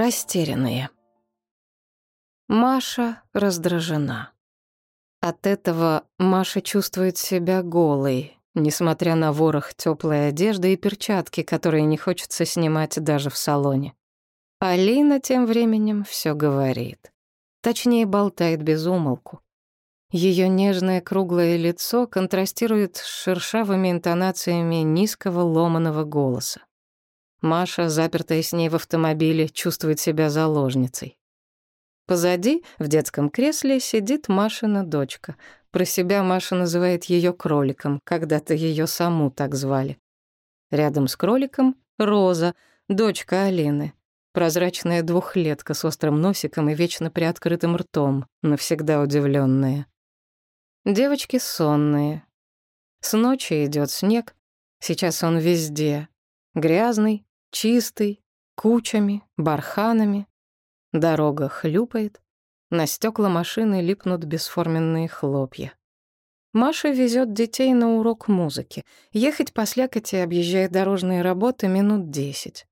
Растерянные. Маша раздражена. От этого Маша чувствует себя голой, несмотря на ворох теплой одежды и перчатки, которые не хочется снимать даже в салоне. Алина тем временем все говорит. Точнее, болтает без умолку. Ее нежное круглое лицо контрастирует с шершавыми интонациями низкого ломаного голоса. Маша, запертая с ней в автомобиле, чувствует себя заложницей. Позади, в детском кресле, сидит Машина дочка. Про себя Маша называет ее кроликом, когда-то ее саму так звали. Рядом с кроликом — Роза, дочка Алины. Прозрачная двухлетка с острым носиком и вечно приоткрытым ртом, навсегда удивленная. Девочки сонные. С ночи идет снег. Сейчас он везде. Грязный, чистый, кучами, барханами. Дорога хлюпает. На стекла машины липнут бесформенные хлопья. Маша везет детей на урок музыки. Ехать по слякоти, объезжая дорожные работы, минут десять.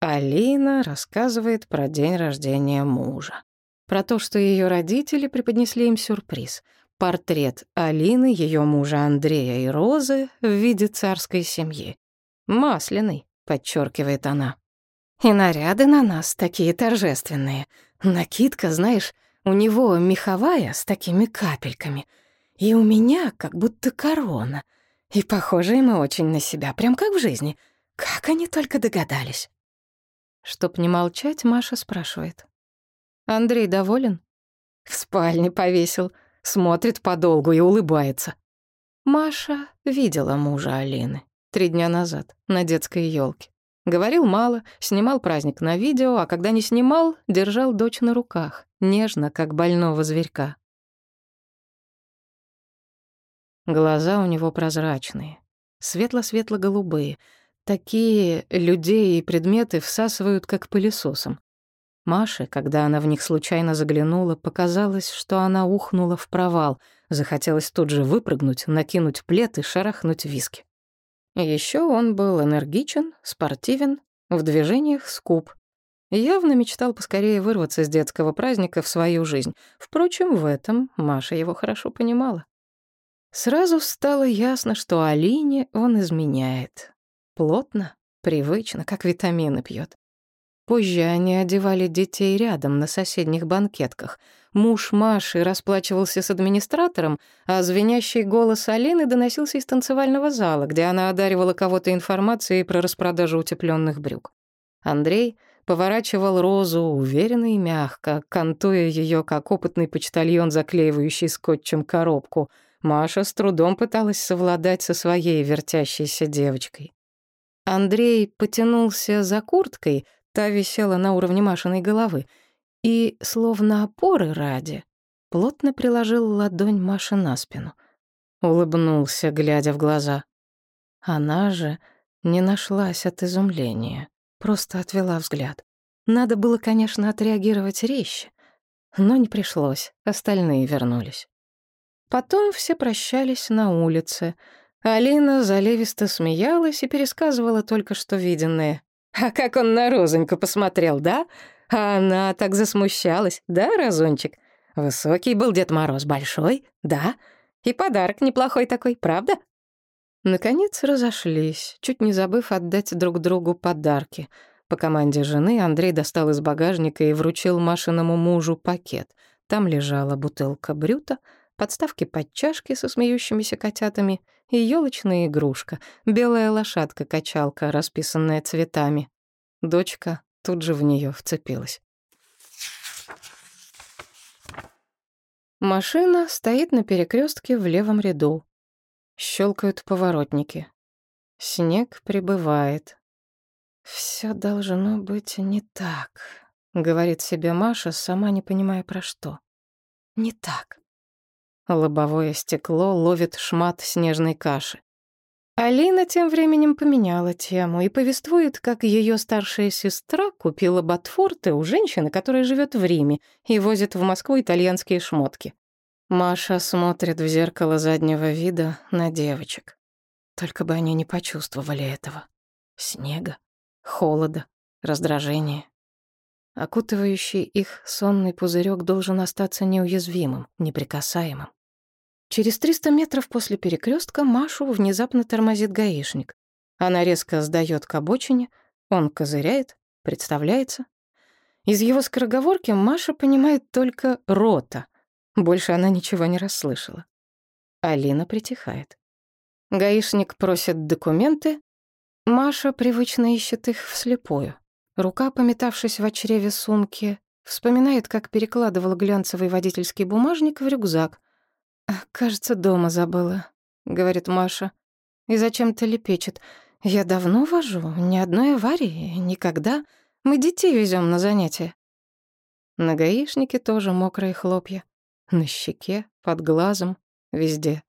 Алина рассказывает про день рождения мужа. Про то, что ее родители преподнесли им сюрприз — портрет Алины, ее мужа Андрея и Розы в виде царской семьи. «Масляный», — подчеркивает она. «И наряды на нас такие торжественные. Накидка, знаешь, у него меховая с такими капельками. И у меня как будто корона. И похожие мы очень на себя, прям как в жизни. Как они только догадались?» Чтоб не молчать, Маша спрашивает. «Андрей доволен?» «В спальне повесил», смотрит подолгу и улыбается. Маша видела мужа Алины три дня назад на детской елке. Говорил мало, снимал праздник на видео, а когда не снимал, держал дочь на руках, нежно, как больного зверька. Глаза у него прозрачные, светло-светло-голубые. Такие людей и предметы всасывают, как пылесосом. Маше, когда она в них случайно заглянула, показалось, что она ухнула в провал. Захотелось тут же выпрыгнуть, накинуть плед и шарахнуть виски. Еще он был энергичен, спортивен, в движениях скуп. Явно мечтал поскорее вырваться с детского праздника в свою жизнь. Впрочем, в этом Маша его хорошо понимала. Сразу стало ясно, что Алине он изменяет. Плотно, привычно, как витамины пьет. Позже они одевали детей рядом, на соседних банкетках. Муж Маши расплачивался с администратором, а звенящий голос Алины доносился из танцевального зала, где она одаривала кого-то информацией про распродажу утепленных брюк. Андрей поворачивал розу уверенно и мягко, кантуя ее как опытный почтальон, заклеивающий скотчем коробку. Маша с трудом пыталась совладать со своей вертящейся девочкой. Андрей потянулся за курткой — Та висела на уровне Машиной головы. И, словно опоры ради, плотно приложил ладонь Маши на спину. Улыбнулся, глядя в глаза. Она же не нашлась от изумления, просто отвела взгляд. Надо было, конечно, отреагировать резче, но не пришлось, остальные вернулись. Потом все прощались на улице. Алина заливисто смеялась и пересказывала только что виденное. А как он на Розоньку посмотрел, да? А она так засмущалась, да, Розончик? Высокий был Дед Мороз, большой, да? И подарок неплохой такой, правда? Наконец разошлись, чуть не забыв отдать друг другу подарки. По команде жены Андрей достал из багажника и вручил Машиному мужу пакет. Там лежала бутылка брюта, подставки под чашки со смеющимися котятами — и елочная игрушка, белая лошадка-качалка, расписанная цветами. Дочка тут же в нее вцепилась. Машина стоит на перекрестке в левом ряду. Щелкают поворотники. Снег прибывает. Все должно быть не так, говорит себе Маша, сама не понимая про что. Не так. Лобовое стекло ловит шмат снежной каши. Алина тем временем поменяла тему и повествует, как ее старшая сестра купила ботфорты у женщины, которая живет в Риме и возит в Москву итальянские шмотки. Маша смотрит в зеркало заднего вида на девочек. Только бы они не почувствовали этого. Снега, холода, раздражения. Окутывающий их сонный пузырек должен остаться неуязвимым, неприкасаемым. Через 300 метров после перекрестка Машу внезапно тормозит гаишник. Она резко сдаёт к обочине, он козыряет, представляется. Из его скороговорки Маша понимает только «рота». Больше она ничего не расслышала. Алина притихает. Гаишник просит документы. Маша привычно ищет их вслепую. Рука, пометавшись в чреве сумки, вспоминает, как перекладывала глянцевый водительский бумажник в рюкзак. «Кажется, дома забыла», — говорит Маша. И зачем-то лепечет. «Я давно вожу, ни одной аварии, никогда. Мы детей везем на занятия». На гаишнике тоже мокрые хлопья. На щеке, под глазом, везде.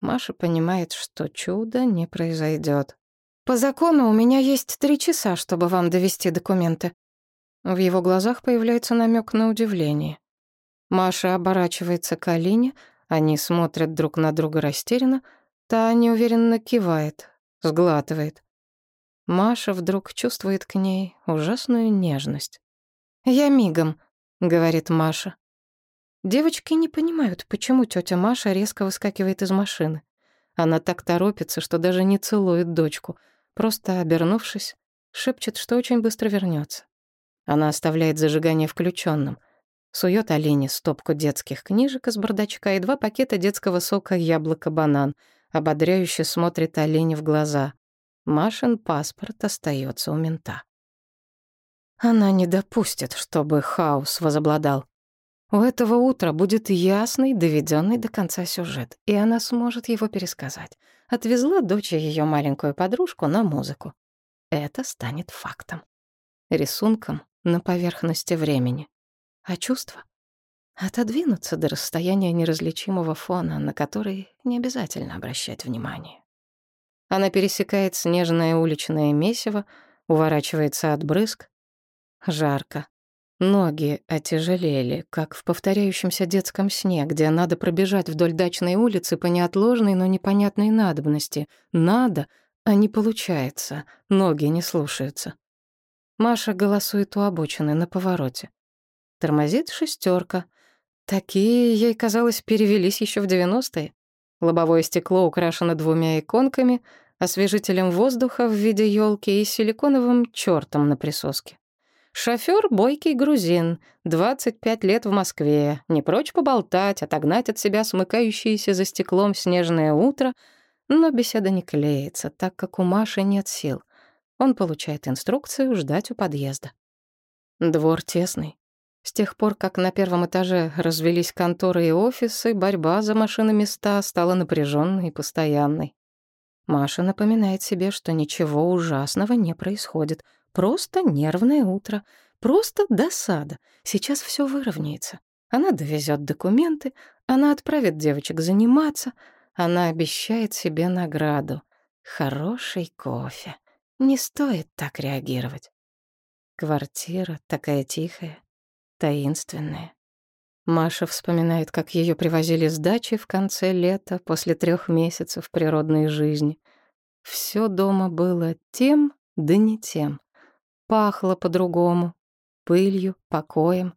Маша понимает, что чудо не произойдет. «По закону у меня есть три часа, чтобы вам довести документы». В его глазах появляется намек на удивление. Маша оборачивается к Алине, они смотрят друг на друга растерянно, та неуверенно кивает, сглатывает. Маша вдруг чувствует к ней ужасную нежность. «Я мигом», — говорит Маша. Девочки не понимают, почему тетя Маша резко выскакивает из машины. Она так торопится, что даже не целует дочку, просто обернувшись, шепчет, что очень быстро вернется. Она оставляет зажигание включенным, сует Алине стопку детских книжек из бардачка и два пакета детского сока «Яблоко-банан», ободряюще смотрит Алине в глаза. Машин паспорт остается у мента. Она не допустит, чтобы хаос возобладал. У этого утра будет ясный, доведенный до конца сюжет, и она сможет его пересказать. Отвезла дочь ее маленькую подружку на музыку. Это станет фактом. Рисунком на поверхности времени. А чувства? Отодвинуться до расстояния неразличимого фона, на который не обязательно обращать внимание. Она пересекает снежное уличное месиво, уворачивается от брызг. Жарко, Ноги отяжелели, как в повторяющемся детском сне, где надо пробежать вдоль дачной улицы по неотложной, но непонятной надобности. Надо, а не получается, ноги не слушаются. Маша голосует у обочины на повороте. Тормозит шестерка. Такие, ей казалось, перевелись еще в девяностые. Лобовое стекло украшено двумя иконками, освежителем воздуха в виде елки и силиконовым чертом на присоске. Шофёр — бойкий грузин, 25 лет в Москве, не прочь поболтать, отогнать от себя смыкающееся за стеклом снежное утро, но беседа не клеится, так как у Маши нет сил. Он получает инструкцию ждать у подъезда. Двор тесный. С тех пор, как на первом этаже развелись конторы и офисы, борьба за машиноместа стала напряженной и постоянной. Маша напоминает себе, что ничего ужасного не происходит — Просто нервное утро, просто досада. Сейчас все выровняется. Она довезет документы, она отправит девочек заниматься, она обещает себе награду. Хороший кофе. Не стоит так реагировать. Квартира такая тихая, таинственная. Маша вспоминает, как ее привозили с дачи в конце лета после трех месяцев природной жизни. Все дома было тем, да не тем. Пахло по-другому. Пылью, покоем.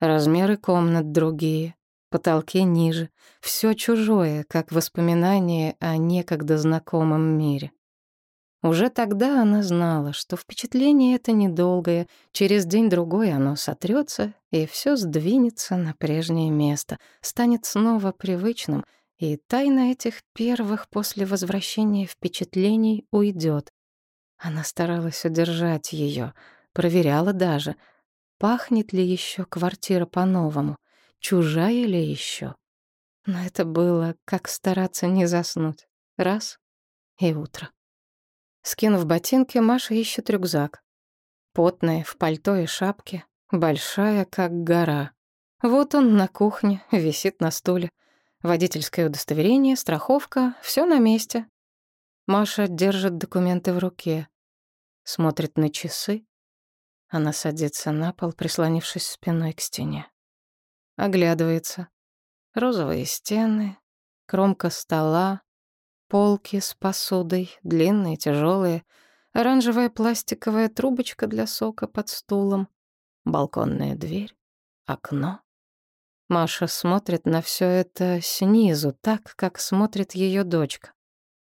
Размеры комнат другие, потолки ниже. Все чужое, как воспоминание о некогда знакомом мире. Уже тогда она знала, что впечатление это недолгое, через день-другой оно сотрется, и все сдвинется на прежнее место, станет снова привычным, и тайна этих первых после возвращения впечатлений уйдет, она старалась удержать ее, проверяла даже, пахнет ли еще квартира по-новому, чужая ли еще. Но это было как стараться не заснуть. Раз — и утро. Скинув ботинки, Маша ищет рюкзак. Потная, в пальто и шапке, большая, как гора. Вот он на кухне, висит на стуле. Водительское удостоверение, страховка — все на месте. Маша держит документы в руке смотрит на часы. Она садится на пол, прислонившись спиной к стене. Оглядывается. Розовые стены, кромка стола, полки с посудой, длинные, тяжелые, оранжевая пластиковая трубочка для сока под стулом. балконная дверь, окно. Маша смотрит на все это снизу, так, как смотрит ее дочка.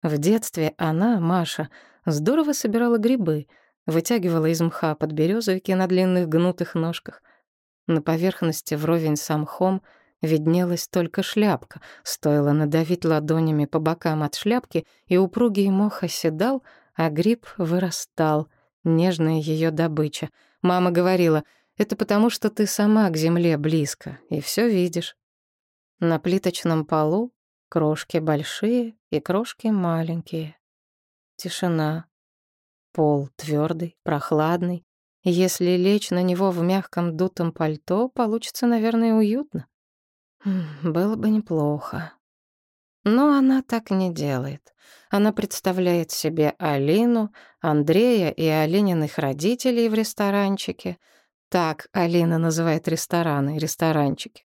В детстве она, Маша, здорово собирала грибы, вытягивала из мха под подберёзовики на длинных гнутых ножках. На поверхности вровень с мхом виднелась только шляпка. Стоило надавить ладонями по бокам от шляпки, и упругий мох оседал, а гриб вырастал, нежная ее добыча. Мама говорила, это потому, что ты сама к земле близко и все видишь. На плиточном полу крошки большие и крошки маленькие. Тишина. Пол твердый, прохладный. Если лечь на него в мягком дутом пальто, получится, наверное, уютно. Было бы неплохо. Но она так не делает. Она представляет себе Алину, Андрея и Алининых родителей в ресторанчике. Так Алина называет рестораны, ресторанчики.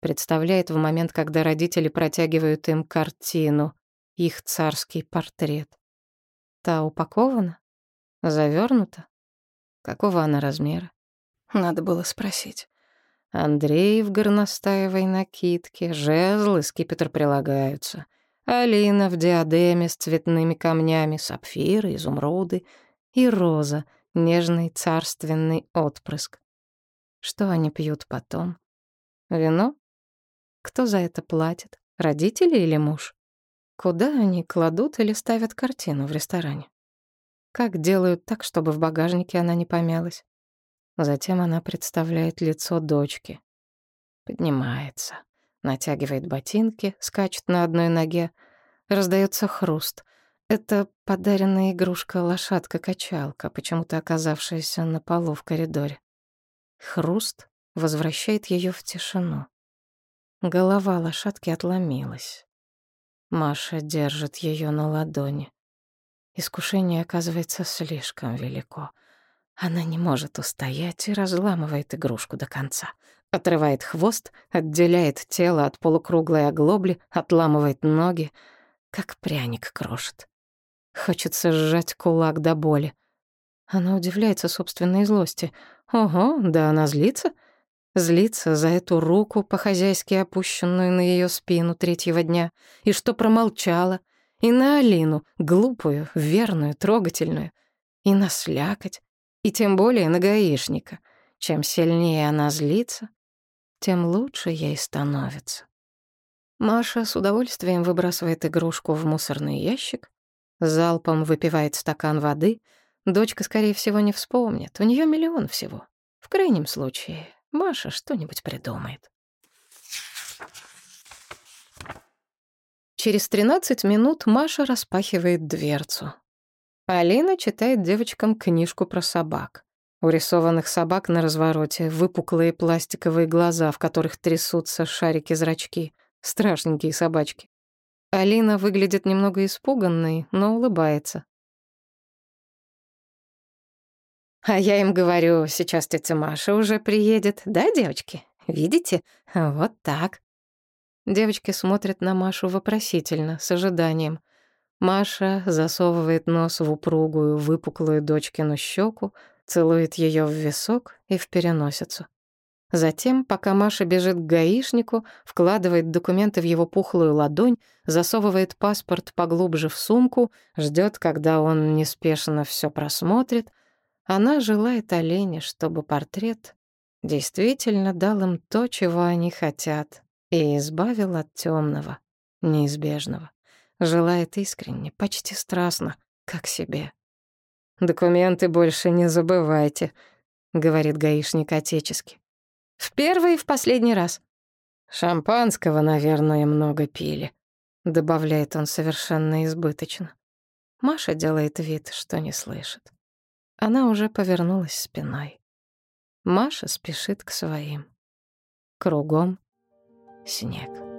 Представляет в момент, когда родители протягивают им картину, их царский портрет. Та упакована? Завернута? Какого она размера? Надо было спросить. Андрей в горностаевой накидке, жезл и скипетр прилагаются. Алина в диадеме с цветными камнями, сапфиры, изумруды и роза, нежный царственный отпрыск. Что они пьют потом? Вино? Кто за это платит? Родители или муж? Куда они кладут или ставят картину в ресторане? Как делают так, чтобы в багажнике она не помялась? Затем она представляет лицо дочки. Поднимается, натягивает ботинки, скачет на одной ноге. Раздается хруст. Это подаренная игрушка-лошадка-качалка, почему-то оказавшаяся на полу в коридоре. Хруст возвращает ее в тишину. Голова лошадки отломилась. Маша держит ее на ладони. Искушение оказывается слишком велико — она не может устоять и разламывает игрушку до конца. Отрывает хвост, отделяет тело от полукруглой оглобли, отламывает ноги, как пряник крошит. Хочется сжать кулак до боли. Она удивляется собственной злости. Ого, да она злится. Злится за эту руку, по-хозяйски опущенную на ее спину третьего дня, и что промолчала, и на Алину, глупую, верную, трогательную, и на слякоть, и тем более на гаишника. Чем сильнее она злится, тем лучше ей становится. Маша с удовольствием выбрасывает игрушку в мусорный ящик, залпом выпивает стакан воды. Дочка, скорее всего, не вспомнит. У нее миллион всего. В крайнем случае, Маша что-нибудь придумает. Через 13 минут Маша распахивает дверцу. Алина читает девочкам книжку про собак. У рисованных собак на развороте выпуклые пластиковые глаза, в которых трясутся шарики-зрачки. Страшненькие собачки. Алина выглядит немного испуганной, но улыбается. А я им говорю, сейчас тетя Маша уже приедет, да, девочки? Видите? Вот так. Девочки смотрят на Машу вопросительно, с ожиданием. Маша засовывает нос в упругую, выпуклую дочкину щеку, целует ее в висок и в переносицу. Затем, пока Маша бежит к гаишнику, вкладывает документы в его пухлую ладонь, засовывает паспорт поглубже в сумку, ждет, когда он неспешно все просмотрит, она желает Олене, чтобы портрет действительно дал им то, чего они хотят, и избавил от темного, неизбежного. Желает искренне, почти страстно, как себе. «Документы больше не забывайте», — говорит гаишник отечески. «В первый и в последний раз». «Шампанского, наверное, много пили», — добавляет он совершенно избыточно. Маша делает вид, что не слышит. Она уже повернулась спиной. Маша спешит к своим. Кругом снег.